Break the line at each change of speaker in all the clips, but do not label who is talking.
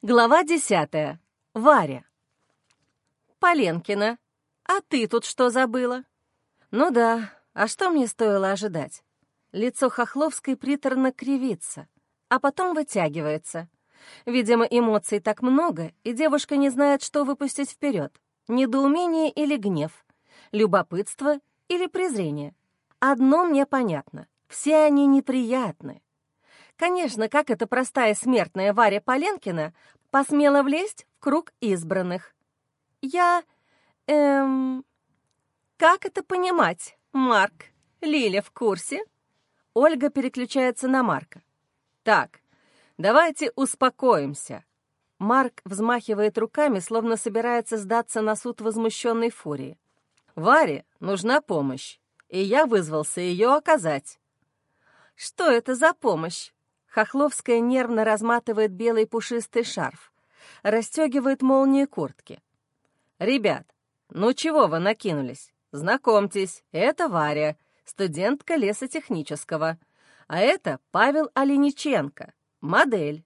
Глава десятая. Варя. Поленкина, а ты тут что забыла? Ну да, а что мне стоило ожидать? Лицо Хохловской приторно кривится, а потом вытягивается. Видимо, эмоций так много, и девушка не знает, что выпустить вперед. Недоумение или гнев, любопытство или презрение. Одно мне понятно — все они неприятны. Конечно, как эта простая смертная Варя Поленкина посмела влезть в круг избранных. Я... эм... Как это понимать, Марк? Лиля в курсе? Ольга переключается на Марка. Так, давайте успокоимся. Марк взмахивает руками, словно собирается сдаться на суд возмущенной фурии. Варе нужна помощь, и я вызвался ее оказать. Что это за помощь? Хохловская нервно разматывает белый пушистый шарф, расстегивает молнии куртки. «Ребят, ну чего вы накинулись? Знакомьтесь, это Варя, студентка лесотехнического. А это Павел Олениченко, модель».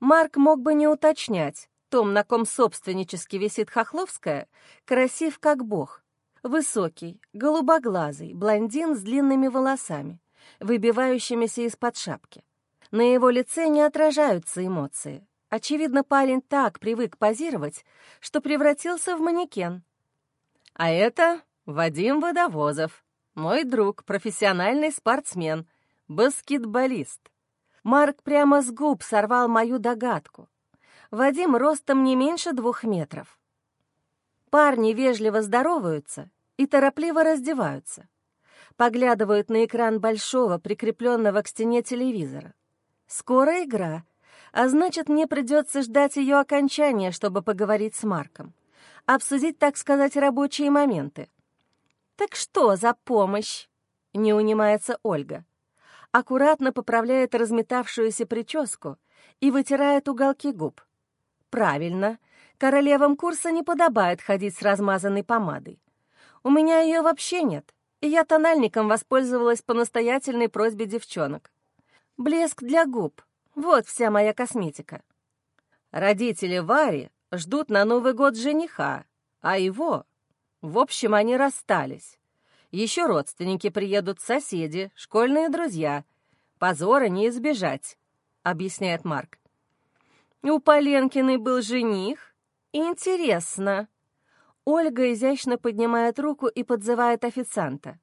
Марк мог бы не уточнять. Том, на ком собственнически висит Хохловская, красив как бог. Высокий, голубоглазый, блондин с длинными волосами, выбивающимися из-под шапки. На его лице не отражаются эмоции. Очевидно, парень так привык позировать, что превратился в манекен. А это Вадим Водовозов, мой друг, профессиональный спортсмен, баскетболист. Марк прямо с губ сорвал мою догадку. Вадим ростом не меньше двух метров. Парни вежливо здороваются и торопливо раздеваются. Поглядывают на экран большого, прикрепленного к стене телевизора. Скоро игра, а значит, мне придется ждать ее окончания, чтобы поговорить с Марком. Обсудить, так сказать, рабочие моменты. «Так что за помощь?» — не унимается Ольга. Аккуратно поправляет разметавшуюся прическу и вытирает уголки губ. «Правильно, королевам курса не подобает ходить с размазанной помадой. У меня ее вообще нет, и я тональником воспользовалась по настоятельной просьбе девчонок. Блеск для губ. Вот вся моя косметика. Родители Вари ждут на Новый год жениха, а его... В общем, они расстались. Еще родственники приедут, соседи, школьные друзья. Позора не избежать, — объясняет Марк. У Поленкиной был жених? Интересно. Ольга изящно поднимает руку и подзывает официанта.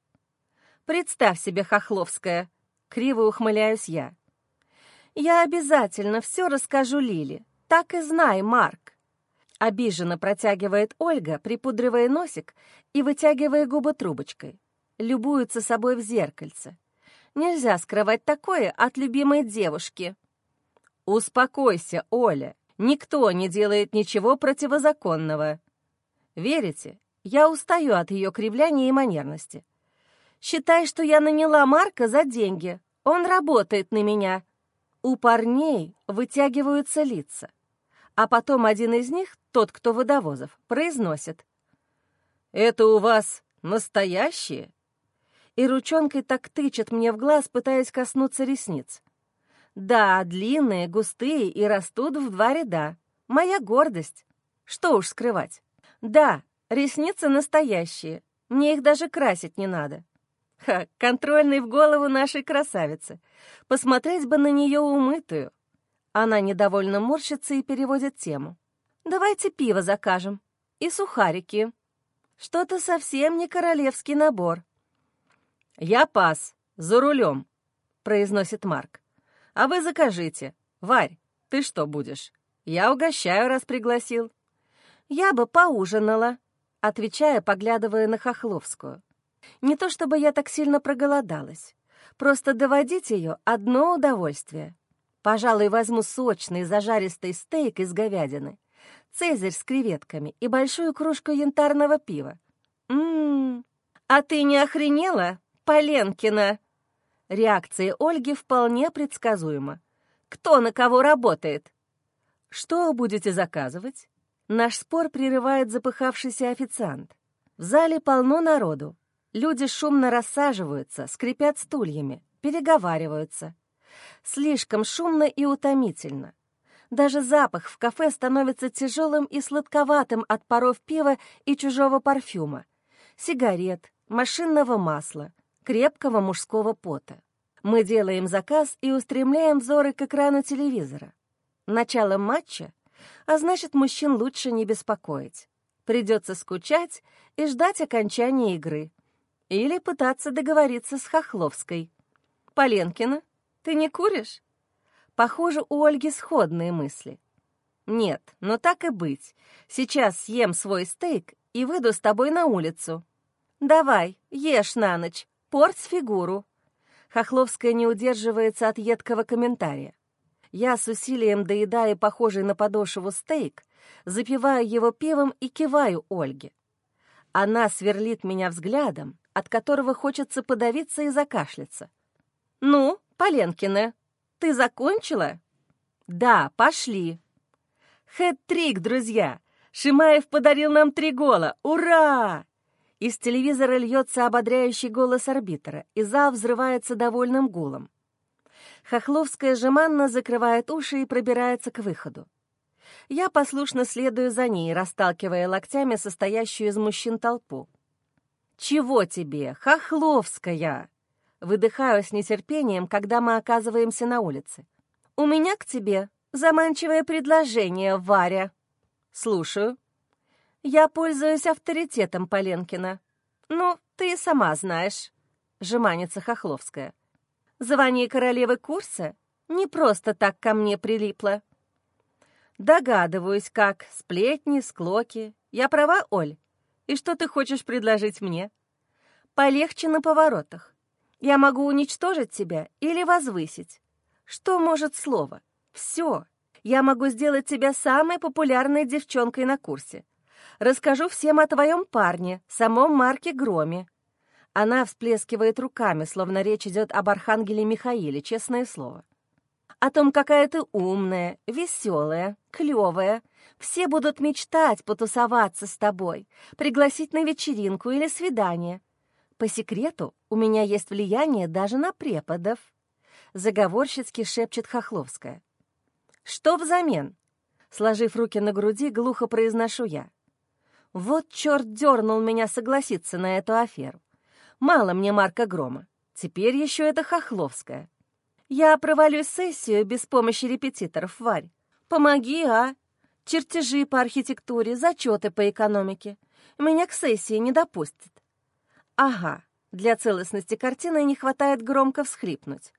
«Представь себе, Хохловская, Криво ухмыляюсь я. «Я обязательно все расскажу Лиле. Так и знай, Марк». Обиженно протягивает Ольга, припудривая носик и вытягивая губы трубочкой. Любуется собой в зеркальце. Нельзя скрывать такое от любимой девушки. «Успокойся, Оля. Никто не делает ничего противозаконного. Верите? Я устаю от ее кривляния и манерности. Считай, что я наняла Марка за деньги. Он работает на меня. У парней вытягиваются лица. А потом один из них, тот, кто водовозов, произносит. «Это у вас настоящие?» И ручонкой так тычет мне в глаз, пытаясь коснуться ресниц. «Да, длинные, густые и растут в два ряда. Моя гордость. Что уж скрывать. Да, ресницы настоящие. Мне их даже красить не надо. Ха, контрольный в голову нашей красавицы. Посмотреть бы на нее умытую. Она недовольно морщится и переводит тему. Давайте пиво закажем. И сухарики. Что-то совсем не королевский набор. «Я пас, за рулем», — произносит Марк. «А вы закажите. Варь, ты что будешь? Я угощаю, раз пригласил». «Я бы поужинала», — отвечая, поглядывая на Хохловскую. Не то чтобы я так сильно проголодалась. Просто доводить ее — одно удовольствие. Пожалуй, возьму сочный зажаристый стейк из говядины, цезарь с креветками и большую кружку янтарного пива. Ммм, а ты не охренела, Поленкина? Реакция Ольги вполне предсказуема. Кто на кого работает? Что будете заказывать? Наш спор прерывает запыхавшийся официант. В зале полно народу. Люди шумно рассаживаются, скрипят стульями, переговариваются. Слишком шумно и утомительно. Даже запах в кафе становится тяжелым и сладковатым от паров пива и чужого парфюма, сигарет, машинного масла, крепкого мужского пота. Мы делаем заказ и устремляем взоры к экрану телевизора. Начало матча, а значит, мужчин лучше не беспокоить. Придется скучать и ждать окончания игры. Или пытаться договориться с Хохловской. «Поленкина, ты не куришь?» Похоже, у Ольги сходные мысли. «Нет, но так и быть. Сейчас съем свой стейк и выйду с тобой на улицу. Давай, ешь на ночь, порть фигуру». Хохловская не удерживается от едкого комментария. Я с усилием доедаю похожий на подошву стейк, запиваю его пивом и киваю Ольге. Она сверлит меня взглядом, от которого хочется подавиться и закашляться. «Ну, Поленкина, ты закончила?» «Да, пошли». «Хэт-трик, друзья! Шимаев подарил нам три гола! Ура!» Из телевизора льется ободряющий голос арбитра, и зал взрывается довольным гулом. Хохловская жеманно закрывает уши и пробирается к выходу. Я послушно следую за ней, расталкивая локтями состоящую из мужчин толпу. «Чего тебе, Хохловская?» Выдыхаю с нетерпением, когда мы оказываемся на улице. «У меня к тебе заманчивое предложение, Варя». «Слушаю». «Я пользуюсь авторитетом Поленкина. Ну, ты сама знаешь», — жеманится Хохловская. «Звание королевы курса не просто так ко мне прилипло». «Догадываюсь, как. Сплетни, склоки. Я права, Оль? И что ты хочешь предложить мне?» «Полегче на поворотах. Я могу уничтожить тебя или возвысить. Что может слово? Все. Я могу сделать тебя самой популярной девчонкой на курсе. Расскажу всем о твоем парне, самом Марке Громе». Она всплескивает руками, словно речь идет об архангеле Михаиле, честное слово. «О том, какая ты умная, веселая, клевая. Все будут мечтать потусоваться с тобой, пригласить на вечеринку или свидание. По секрету, у меня есть влияние даже на преподов», — заговорщицки шепчет Хохловская. «Что взамен?» Сложив руки на груди, глухо произношу я. Вот черт дернул меня согласиться на эту аферу. Мало мне Марка Грома. Теперь еще это Хохловская. Я провалюсь сессию без помощи репетиторов, Варь. Помоги, а? Чертежи по архитектуре, зачеты по экономике. Меня к сессии не допустят. Ага, для целостности картины не хватает громко всхлипнуть.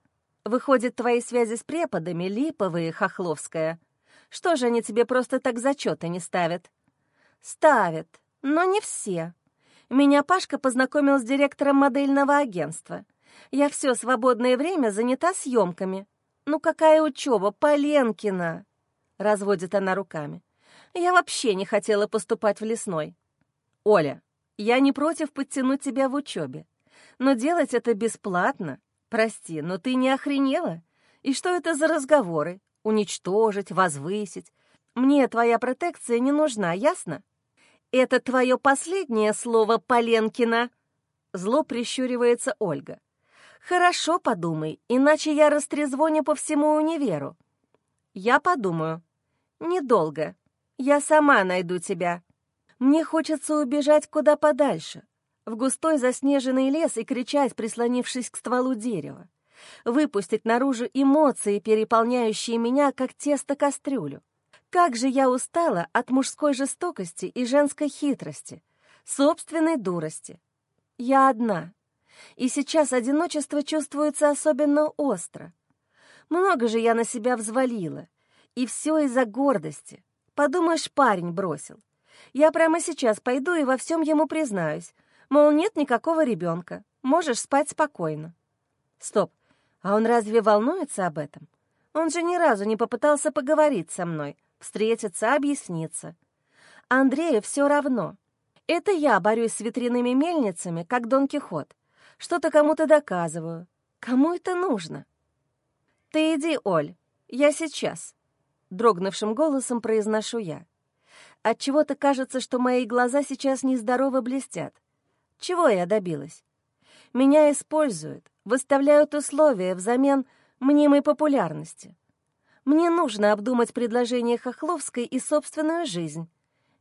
Выходит, твои связи с преподами липовые, Хохловская. Что же они тебе просто так зачеты не ставят? Ставят, но не все. Меня Пашка познакомил с директором модельного агентства. Я все свободное время занята съемками. Ну какая учеба, Поленкина!» Разводит она руками. «Я вообще не хотела поступать в лесной». «Оля, я не против подтянуть тебя в учебе. Но делать это бесплатно. Прости, но ты не охренела? И что это за разговоры? Уничтожить, возвысить? Мне твоя протекция не нужна, ясно? Это твое последнее слово, Поленкина? Зло прищуривается Ольга. Хорошо подумай, иначе я растрезвоню по всему универу. Я подумаю. Недолго. Я сама найду тебя. Мне хочется убежать куда подальше, в густой заснеженный лес и кричать, прислонившись к стволу дерева. Выпустить наружу эмоции, переполняющие меня, как тесто кастрюлю. Как же я устала от мужской жестокости и женской хитрости, собственной дурости. Я одна, и сейчас одиночество чувствуется особенно остро. Много же я на себя взвалила, и все из-за гордости. Подумаешь, парень бросил. Я прямо сейчас пойду и во всем ему признаюсь. Мол, нет никакого ребенка. Можешь спать спокойно. Стоп, а он разве волнуется об этом? Он же ни разу не попытался поговорить со мной, встретиться, объясниться. Андрею все равно. Это я борюсь с ветряными мельницами, как Дон Кихот. Что-то кому-то доказываю. Кому это нужно? «Ты иди, Оль, я сейчас», — дрогнувшим голосом произношу я. Отчего-то кажется, что мои глаза сейчас нездорово блестят. Чего я добилась? Меня используют, выставляют условия взамен мнимой популярности. Мне нужно обдумать предложение Хохловской и собственную жизнь.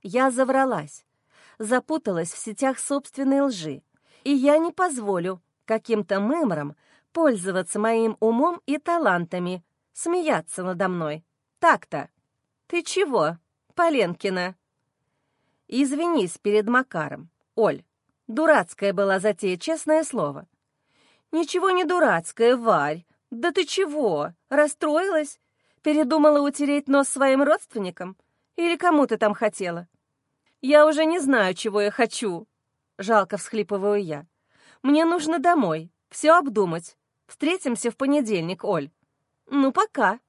Я завралась, запуталась в сетях собственной лжи, и я не позволю каким-то мымрам пользоваться моим умом и талантами, смеяться надо мной. Так-то. Ты чего, Поленкина? Извинись перед Макаром, Оль. Дурацкая была затея, честное слово. Ничего не дурацкая, Варь. Да ты чего? Расстроилась? Передумала утереть нос своим родственникам? Или кому ты там хотела? Я уже не знаю, чего я хочу. Жалко всхлипываю я. Мне нужно домой, все обдумать. Встретимся в понедельник, Оль. Ну, пока.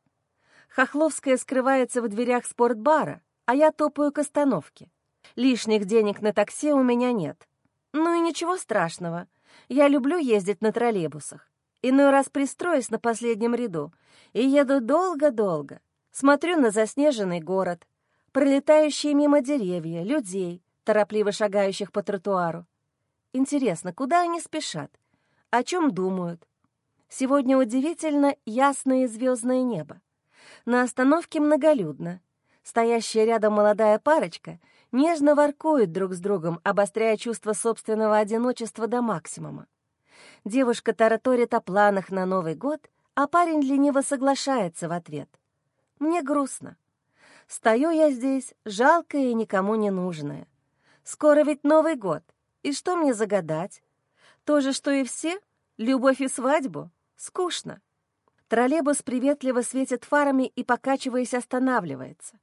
Хохловская скрывается в дверях спортбара, а я топаю к остановке. Лишних денег на такси у меня нет. Ну и ничего страшного. Я люблю ездить на троллейбусах. Иной раз пристроюсь на последнем ряду и еду долго-долго. Смотрю на заснеженный город, пролетающие мимо деревья, людей, торопливо шагающих по тротуару. Интересно, куда они спешат? О чем думают? Сегодня удивительно ясное звездное небо. На остановке многолюдно. Стоящая рядом молодая парочка нежно воркует друг с другом, обостряя чувство собственного одиночества до максимума. Девушка тараторит о планах на Новый год, а парень лениво соглашается в ответ. Мне грустно. Стою я здесь, жалкая и никому не нужная. Скоро ведь Новый год, и что мне загадать? То же, что и все? Любовь и свадьбу? Скучно. Троллейбус приветливо светит фарами и, покачиваясь, останавливается.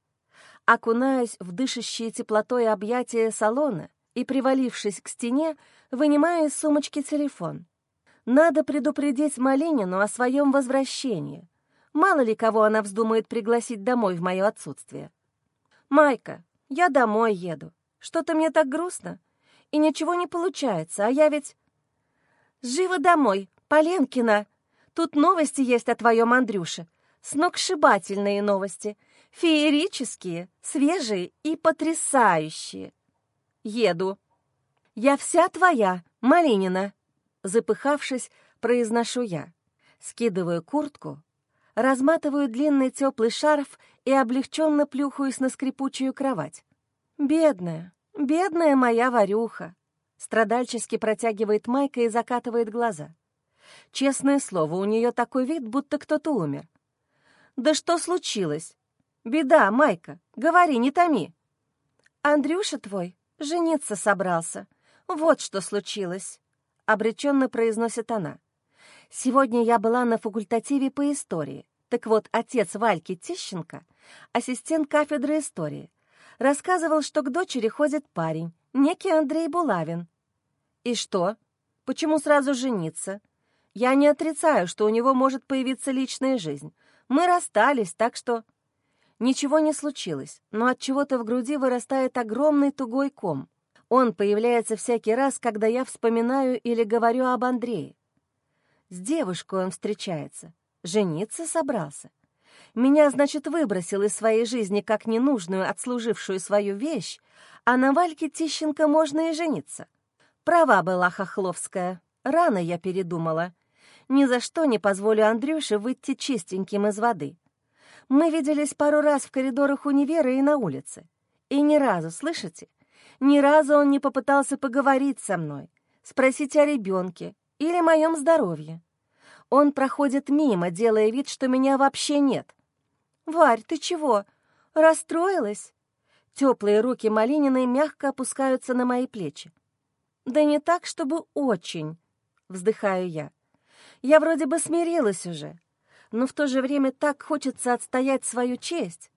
Окунаюсь в дышащие теплотой объятия салона и, привалившись к стене, вынимаю из сумочки телефон. Надо предупредить Малинину о своем возвращении. Мало ли кого она вздумает пригласить домой в мое отсутствие. «Майка, я домой еду. Что-то мне так грустно. И ничего не получается, а я ведь...» «Живо домой, Поленкина!» Тут новости есть о твоем Андрюше. Сногсшибательные новости. Феерические, свежие и потрясающие. Еду. Я вся твоя, Малинина. Запыхавшись, произношу я. Скидываю куртку, разматываю длинный теплый шарф и облегченно плюхаюсь на скрипучую кровать. Бедная, бедная моя Варюха. Страдальчески протягивает Майка и закатывает глаза. Честное слово, у нее такой вид, будто кто-то умер. «Да что случилось? Беда, Майка, говори, не томи». «Андрюша твой жениться собрался. Вот что случилось», — обреченно произносит она. «Сегодня я была на факультативе по истории. Так вот, отец Вальки Тищенко, ассистент кафедры истории, рассказывал, что к дочери ходит парень, некий Андрей Булавин. И что? Почему сразу жениться? Я не отрицаю, что у него может появиться личная жизнь. Мы расстались, так что... Ничего не случилось, но от чего-то в груди вырастает огромный тугой ком. Он появляется всякий раз, когда я вспоминаю или говорю об Андрее. С девушкой он встречается, жениться собрался. Меня, значит, выбросил из своей жизни как ненужную, отслужившую свою вещь, а на Вальке Тищенко можно и жениться. Права была Хохловская. Рано я передумала. Ни за что не позволю Андрюше выйти чистеньким из воды. Мы виделись пару раз в коридорах универа и на улице. И ни разу, слышите? Ни разу он не попытался поговорить со мной, спросить о ребенке или моем здоровье. Он проходит мимо, делая вид, что меня вообще нет. «Варь, ты чего? Расстроилась?» Теплые руки Малининой мягко опускаются на мои плечи. «Да не так, чтобы очень», — вздыхаю я. Я вроде бы смирилась уже, но в то же время так хочется отстоять свою честь.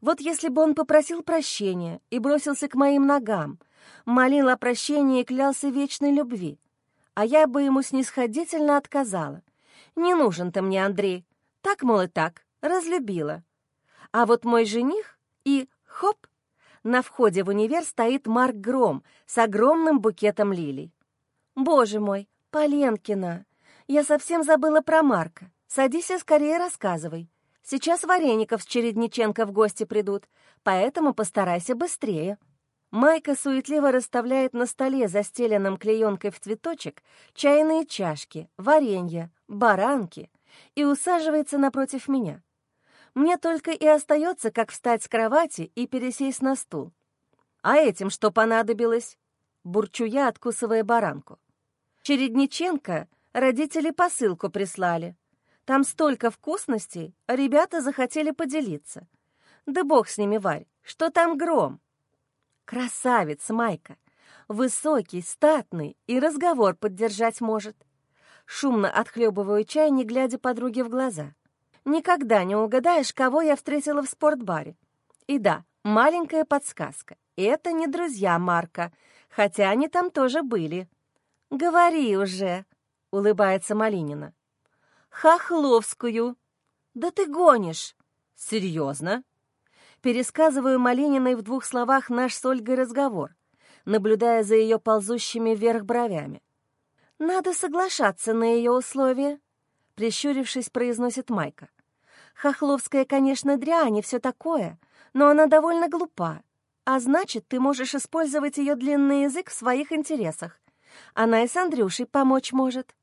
Вот если бы он попросил прощения и бросился к моим ногам, молил о прощении и клялся вечной любви, а я бы ему снисходительно отказала. «Не нужен ты мне, Андрей. Так, мол, и так, разлюбила». А вот мой жених и хоп, на входе в универ стоит Марк Гром с огромным букетом лилий. «Боже мой, Поленкина!» Я совсем забыла про Марка. Садись и скорее рассказывай. Сейчас Вареников с Чередниченко в гости придут, поэтому постарайся быстрее». Майка суетливо расставляет на столе, застеленном клеенкой в цветочек, чайные чашки, варенье, баранки и усаживается напротив меня. Мне только и остается, как встать с кровати и пересесть на стул. А этим что понадобилось? Бурчу я, откусывая баранку. Чередниченко родители посылку прислали. Там столько вкусностей, ребята захотели поделиться. Да бог с ними, Варь, что там гром? Красавец, Майка. Высокий, статный и разговор поддержать может. Шумно отхлебываю чай, не глядя подруге в глаза. Никогда не угадаешь, кого я встретила в спортбаре. И да, маленькая подсказка. Это не друзья Марка, хотя они там тоже были. «Говори уже», — улыбается Малинина. «Хохловскую». «Да ты гонишь!» «Серьезно?» Пересказываю Малининой в двух словах наш с Ольгой разговор, наблюдая за ее ползущими вверх бровями. «Надо соглашаться на ее условия», — прищурившись, произносит Майка. «Хохловская, конечно, дрянь и все такое, но она довольно глупа, а значит, ты можешь использовать ее длинный язык в своих интересах. Она и с Андрюшей помочь может.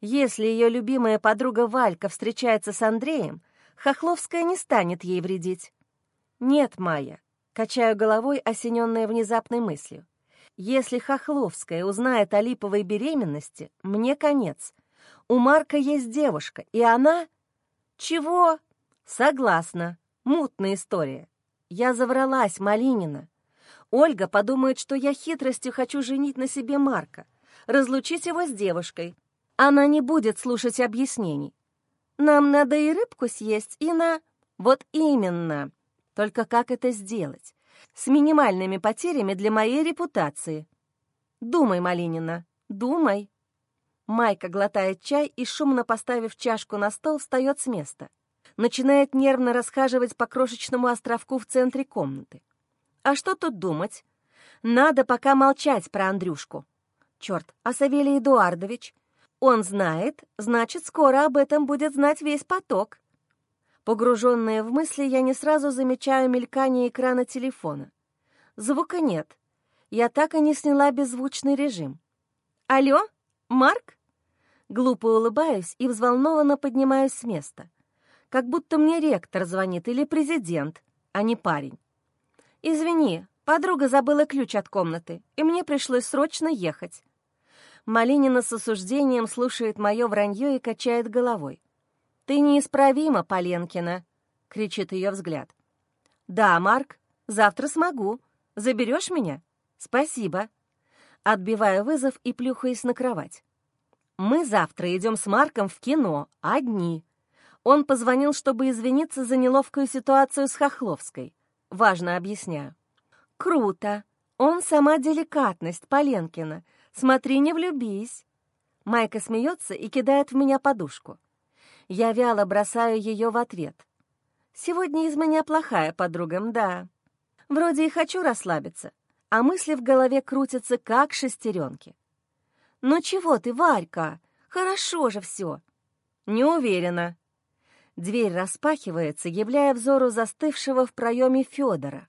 Если ее любимая подруга Валька встречается с Андреем, Хохловская не станет ей вредить. Нет, Майя, качаю головой, осененная внезапной мыслью. Если Хохловская узнает о липовой беременности, мне конец. У Марка есть девушка, и она... Чего? Согласна. Мутная история. Я завралась, Малинина. Ольга подумает, что я хитростью хочу женить на себе Марка, разлучить его с девушкой. Она не будет слушать объяснений. Нам надо и рыбку съесть, и на... Вот именно. Только как это сделать? с минимальными потерями для моей репутации. Думай, Малинина, думай. Майка глотает чай и, шумно поставив чашку на стол, встает с места. Начинает нервно расхаживать по крошечному островку в центре комнаты. А что тут думать? Надо пока молчать про Андрюшку. Черт, а Савелий Эдуардович? Он знает, значит, скоро об этом будет знать весь поток. Погруженная в мысли, я не сразу замечаю мелькание экрана телефона. Звука нет. Я так и не сняла беззвучный режим. «Алло, Марк?» Глупо улыбаюсь и взволнованно поднимаюсь с места. Как будто мне ректор звонит или президент, а не парень. «Извини, подруга забыла ключ от комнаты, и мне пришлось срочно ехать». Малинина с осуждением слушает мое вранье и качает головой. «Ты неисправима, Поленкина!» — кричит ее взгляд. «Да, Марк, завтра смогу. Заберешь меня? Спасибо!» Отбиваю вызов и плюхаясь на кровать. «Мы завтра идем с Марком в кино, одни. Он позвонил, чтобы извиниться за неловкую ситуацию с Хохловской. Важно объясняю». «Круто! Он сама деликатность, Поленкина. Смотри, не влюбись!» Майка смеется и кидает в меня подушку. Я вяло бросаю ее в ответ. Сегодня из меня плохая подруга, да. Вроде и хочу расслабиться, а мысли в голове крутятся, как шестеренки. «Ну чего ты, Варька? Хорошо же все!» «Не уверена». Дверь распахивается, являя взору застывшего в проеме Федора.